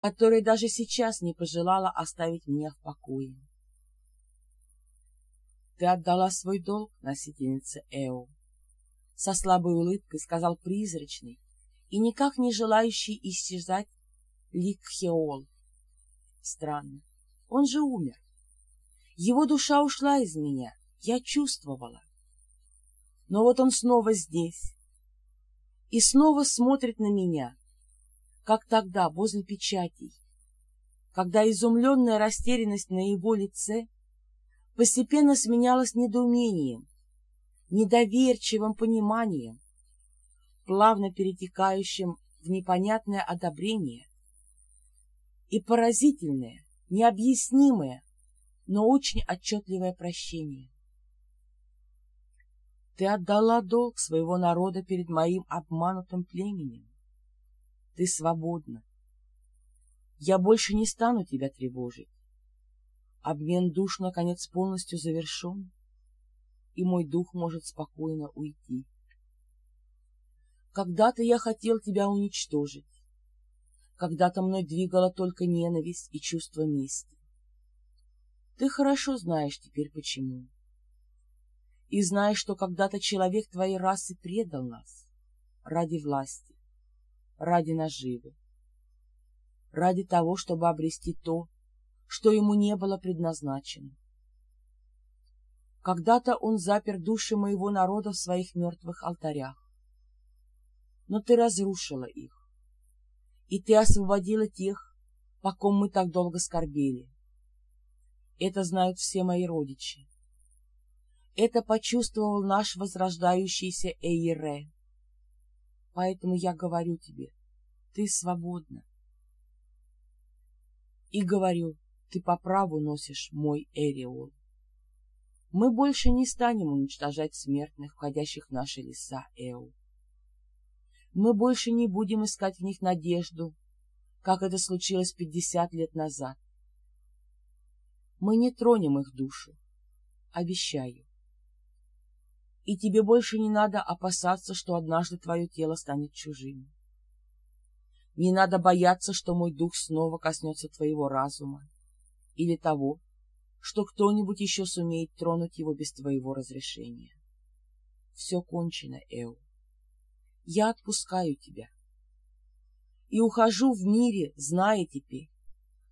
которая даже сейчас не пожелала оставить меня в покое. Ты отдала свой долг, носительнице Эо, со слабой улыбкой сказал призрачный и никак не желающий исчезать лик Хеол. Странно, он же умер. Его душа ушла из меня, я чувствовала. Но вот он снова здесь и снова смотрит на меня, как тогда, возле печатей, когда изумленная растерянность на его лице постепенно сменялась недоумением, недоверчивым пониманием, плавно перетекающим в непонятное одобрение и поразительное, необъяснимое, но очень отчетливое прощение. Ты отдала долг своего народа перед моим обманутым племенем. Ты свободна. Я больше не стану тебя тревожить. Обмен душ, наконец, полностью завершен, и мой дух может спокойно уйти. Когда-то я хотел тебя уничтожить. Когда-то мной двигала только ненависть и чувство мести. Ты хорошо знаешь теперь почему и знай, что когда-то человек твоей расы предал нас ради власти, ради наживы, ради того, чтобы обрести то, что ему не было предназначено. Когда-то он запер души моего народа в своих мертвых алтарях, но ты разрушила их, и ты освободила тех, по ком мы так долго скорбели. Это знают все мои родичи. Это почувствовал наш возрождающийся Эйре. Поэтому я говорю тебе, ты свободна. И говорю, ты по праву носишь мой Эриол. Мы больше не станем уничтожать смертных, входящих в наши леса, Эу. Мы больше не будем искать в них надежду, как это случилось пятьдесят лет назад. Мы не тронем их душу, обещаю и тебе больше не надо опасаться, что однажды твое тело станет чужим. Не надо бояться, что мой дух снова коснется твоего разума или того, что кто-нибудь еще сумеет тронуть его без твоего разрешения. Все кончено, Эу. Я отпускаю тебя. И ухожу в мире, зная теперь,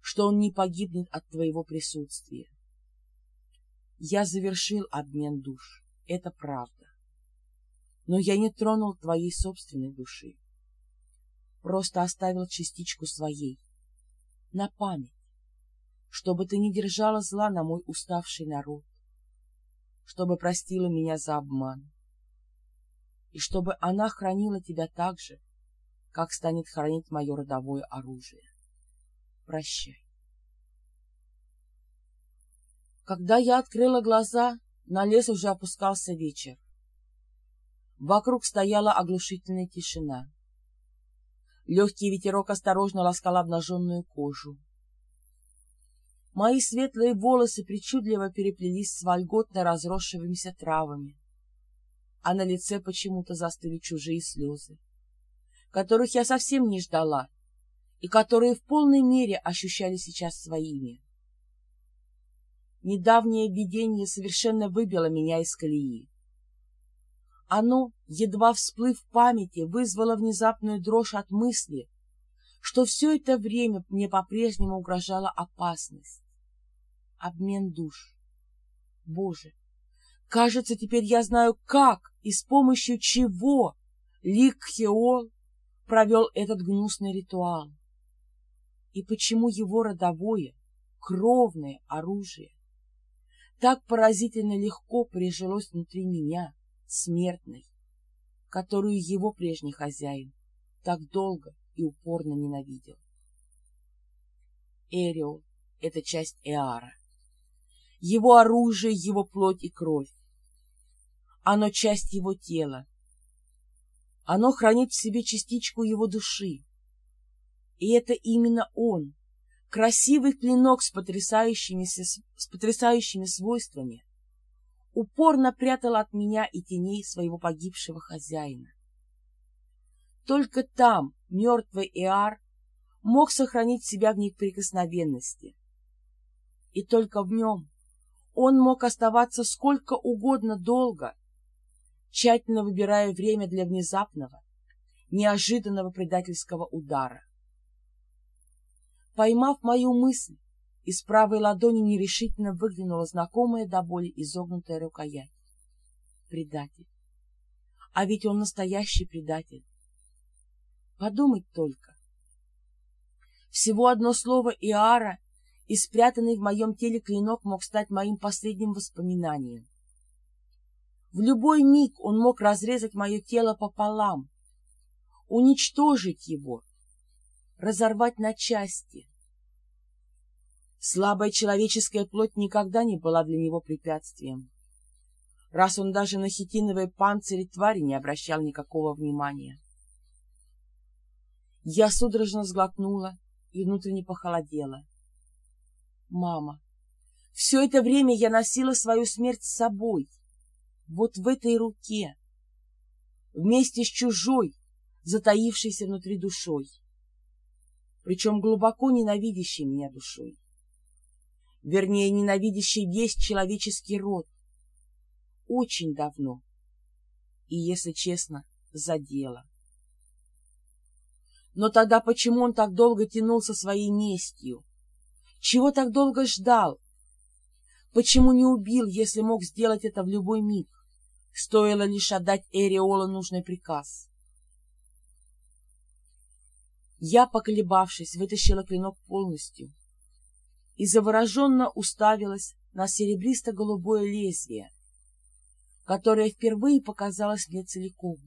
что он не погибнет от твоего присутствия. Я завершил обмен душ это правда. Но я не тронул твоей собственной души. Просто оставил частичку своей, на память, чтобы ты не держала зла на мой уставший народ, чтобы простила меня за обман, и чтобы она хранила тебя так же, как станет хранить мое родовое оружие. Прощай. Когда я открыла глаза, на лес уже опускался вечер. Вокруг стояла оглушительная тишина. Легкий ветерок осторожно ласкал обнаженную кожу. Мои светлые волосы причудливо переплелись с вольготно разросшимися травами, а на лице почему-то застыли чужие слезы, которых я совсем не ждала и которые в полной мере ощущали сейчас своими. Недавнее видение совершенно выбило меня из колеи. Оно, едва всплыв в памяти, вызвало внезапную дрожь от мысли, что все это время мне по-прежнему угрожала опасность. Обмен душ. Боже, кажется, теперь я знаю, как и с помощью чего Лик Хеол провел этот гнусный ритуал. И почему его родовое, кровное оружие так поразительно легко прижилось внутри меня, смертной, которую его прежний хозяин так долго и упорно ненавидел. Эриол — это часть Эара. Его оружие, его плоть и кровь. Оно часть его тела. Оно хранит в себе частичку его души. И это именно он, красивый клинок с потрясающими, с потрясающими свойствами, упорно прятал от меня и теней своего погибшего хозяина. Только там мертвый Иар мог сохранить себя в неприкосновенности. И только в нем он мог оставаться сколько угодно долго, тщательно выбирая время для внезапного, неожиданного предательского удара. Поймав мою мысль, из правой ладони нерешительно выглянула знакомая до боли изогнутая рукоять. Предатель. А ведь он настоящий предатель. Подумать только. Всего одно слово Иара, и спрятанный в моем теле клинок мог стать моим последним воспоминанием. В любой миг он мог разрезать мое тело пополам, уничтожить его, разорвать на части. Слабая человеческая плоть никогда не была для него препятствием, раз он даже на хитиновые панцири твари не обращал никакого внимания. Я судорожно сглотнула и внутренне похолодела. Мама, все это время я носила свою смерть с собой, вот в этой руке, вместе с чужой, затаившейся внутри душой, причем глубоко ненавидящей меня душой, вернее, ненавидящей весь человеческий род, очень давно и, если честно, задело. Но тогда почему он так долго тянул со своей местью? Чего так долго ждал? Почему не убил, если мог сделать это в любой миг? Стоило лишь отдать Эриола нужный приказ. Я, поколебавшись, вытащила клинок полностью и завороженно уставилась на серебристо-голубое лезвие, которое впервые показалось мне целиком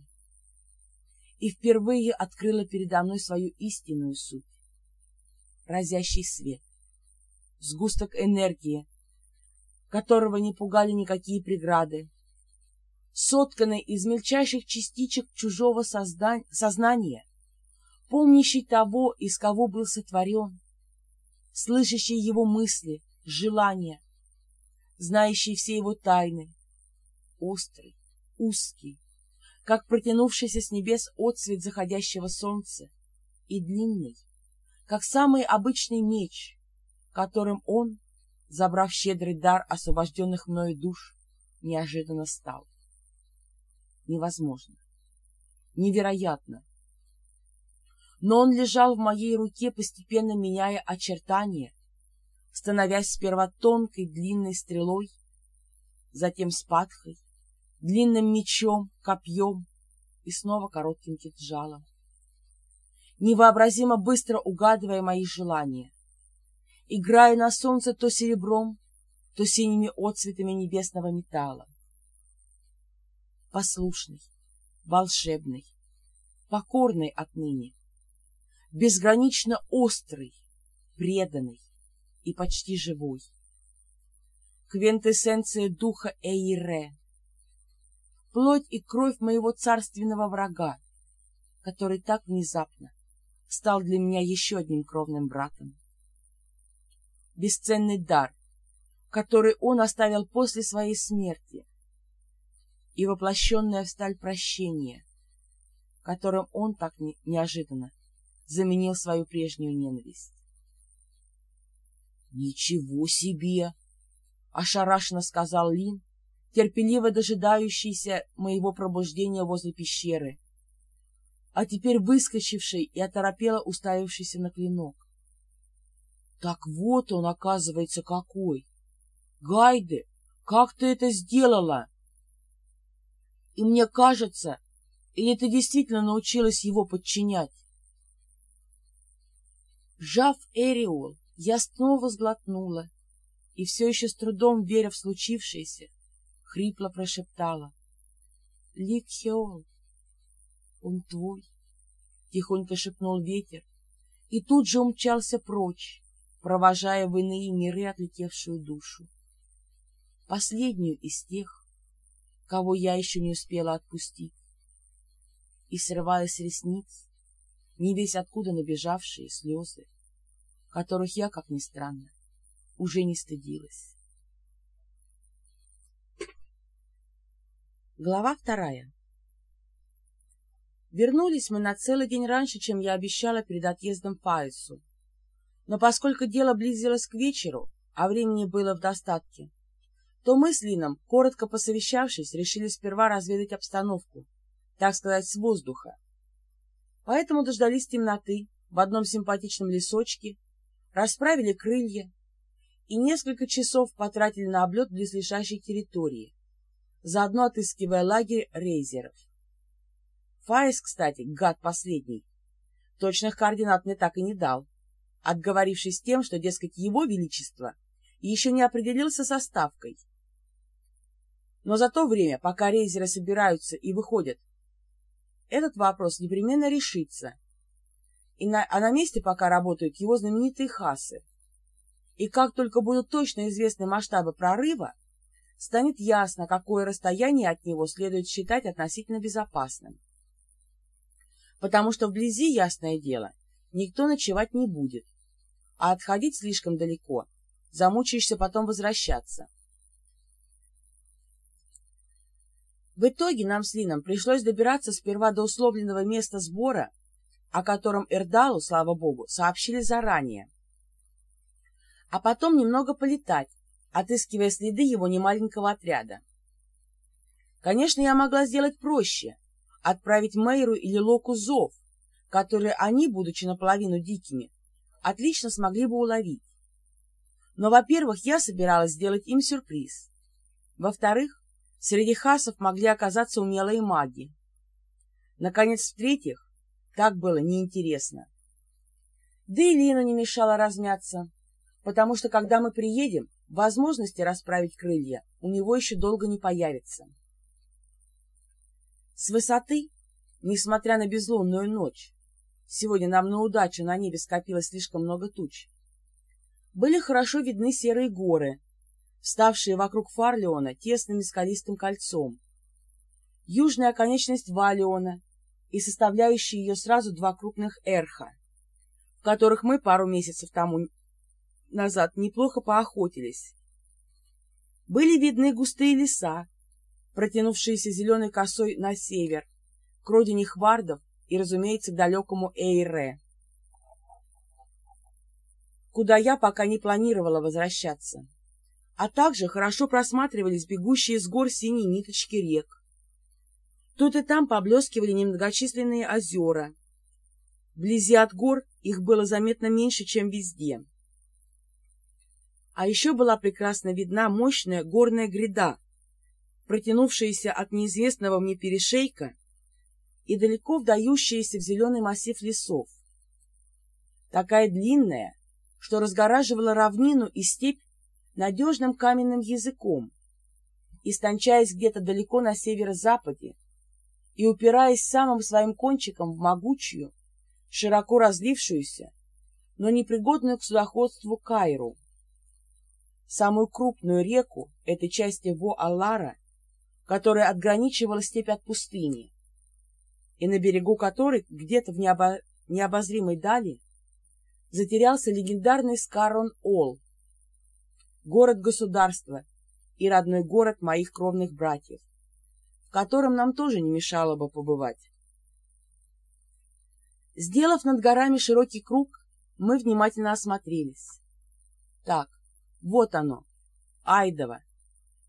и впервые открыла передо мной свою истинную суть. Разящий свет, сгусток энергии, которого не пугали никакие преграды, сотканный из мельчайших частичек чужого создан... сознания, помнящий того, из кого был сотворен, слышащий его мысли, желания, знающий все его тайны, острый, узкий, как протянувшийся с небес отсвет заходящего солнца, и длинный, как самый обычный меч, которым он, забрав щедрый дар освобожденных мною душ, неожиданно стал. Невозможно. Невероятно но он лежал в моей руке, постепенно меняя очертания, становясь сперва тонкой длинной стрелой, затем спадхой, длинным мечом, копьем и снова коротким кинжалом, невообразимо быстро угадывая мои желания, играя на солнце то серебром, то синими отцветами небесного металла. Послушный, волшебный, покорный отныне, безгранично острый, преданный и почти живой. Квинтэссенция духа Эйре, плоть и кровь моего царственного врага, который так внезапно стал для меня еще одним кровным братом. Бесценный дар, который он оставил после своей смерти, и воплощенное в сталь прощение, которым он так не неожиданно заменил свою прежнюю ненависть. «Ничего себе!» — ошарашенно сказал Лин, терпеливо дожидающийся моего пробуждения возле пещеры, а теперь выскочивший и оторопело уставившийся на клинок. «Так вот он, оказывается, какой! Гайде, как ты это сделала?» «И мне кажется, или ты действительно научилась его подчинять?» Сжав Эриол, я снова сглотнула и все еще с трудом, веря в случившееся, хрипло прошептала. — Ликхеол, он твой, — тихонько шепнул ветер, и тут же умчался прочь, провожая в иные миры отлетевшую душу. Последнюю из тех, кого я еще не успела отпустить. И срывая с ресниц, не весь откуда набежавшие слезы, которых я, как ни странно, уже не стыдилась. Глава вторая Вернулись мы на целый день раньше, чем я обещала перед отъездом Фаису. Но поскольку дело близилось к вечеру, а времени было в достатке, то мы с Лином, коротко посовещавшись, решили сперва разведать обстановку, так сказать, с воздуха. Поэтому дождались темноты в одном симпатичном лесочке, расправили крылья и несколько часов потратили на облет близлежащей территории, заодно отыскивая лагерь рейзеров. Фаис, кстати, гад последний, точных координат мне так и не дал, отговорившись тем, что, дескать, его величество еще не определился со ставкой. Но за то время, пока рейзеры собираются и выходят, этот вопрос непременно решится, и на, а на месте пока работают его знаменитые хасы. И как только будут точно известны масштабы прорыва, станет ясно, какое расстояние от него следует считать относительно безопасным. Потому что вблизи, ясное дело, никто ночевать не будет, а отходить слишком далеко, замучаешься потом возвращаться. В итоге нам с Лином пришлось добираться сперва до условленного места сбора, о котором Эрдалу, слава богу, сообщили заранее, а потом немного полетать, отыскивая следы его немаленького отряда. Конечно, я могла сделать проще — отправить Мейру или Локу зов, которые они, будучи наполовину дикими, отлично смогли бы уловить. Но, во-первых, я собиралась сделать им сюрприз. Во-вторых, среди хасов могли оказаться умелые маги. Наконец, в-третьих, так было неинтересно. Да и Лину не мешало размяться, потому что, когда мы приедем, возможности расправить крылья у него еще долго не появится. С высоты, несмотря на безлунную ночь, сегодня нам на удачу на небе скопилось слишком много туч, были хорошо видны серые горы, вставшие вокруг Фарлеона тесным и скалистым кольцом, южная оконечность Валиона и составляющие ее сразу два крупных эрха, в которых мы пару месяцев тому назад неплохо поохотились. Были видны густые леса, протянувшиеся зеленой косой на север, к родине Хвардов и, разумеется, к далекому Эйре, куда я пока не планировала возвращаться. А также хорошо просматривались бегущие с гор синие ниточки рек. Тут и там поблескивали немногочисленные озера. Вблизи от гор их было заметно меньше, чем везде. А еще была прекрасно видна мощная горная гряда, протянувшаяся от неизвестного мне перешейка и далеко вдающаяся в зеленый массив лесов. Такая длинная, что разгораживала равнину и степь надежным каменным языком, истончаясь где-то далеко на северо-западе и упираясь самым своим кончиком в могучую, широко разлившуюся, но непригодную к судоходству Кайру. Самую крупную реку этой части Во-Аллара, которая отграничивала степь от пустыни, и на берегу которой, где-то в необо... необозримой дали, затерялся легендарный Скарон-Ол, город-государство и родной город моих кровных братьев, в котором нам тоже не мешало бы побывать. Сделав над горами широкий круг, мы внимательно осмотрелись. Так, вот оно, Айдово,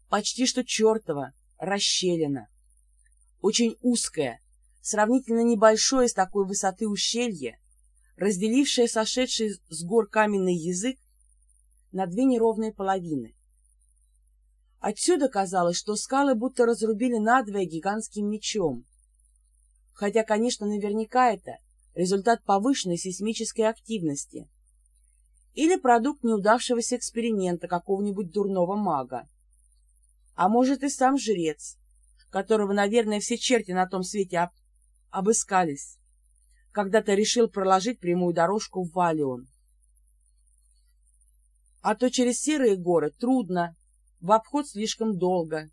почти что чертово, расщелина. Очень узкое, сравнительно небольшое с такой высоты ущелье, разделившее сошедший с гор каменный язык на две неровные половины. Отсюда казалось, что скалы будто разрубили надвое гигантским мечом. Хотя, конечно, наверняка это результат повышенной сейсмической активности — или продукт неудавшегося эксперимента какого-нибудь дурного мага. А может и сам жрец, которого, наверное, все черти на том свете об... обыскались, когда-то решил проложить прямую дорожку в Валион. А то через серые горы трудно, в обход слишком долго.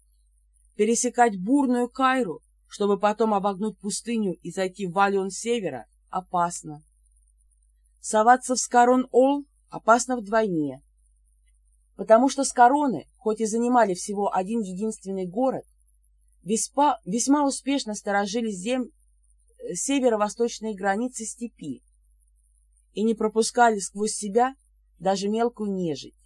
Пересекать бурную Кайру, чтобы потом обогнуть пустыню и зайти в Валион севера, опасно. Соваться в Скарон-Ол опасно вдвойне, потому что с короны, хоть и занимали всего один единственный город, весьма, весьма успешно сторожили зем, северо-восточной границы степи и не пропускали сквозь себя даже мелкую нежить.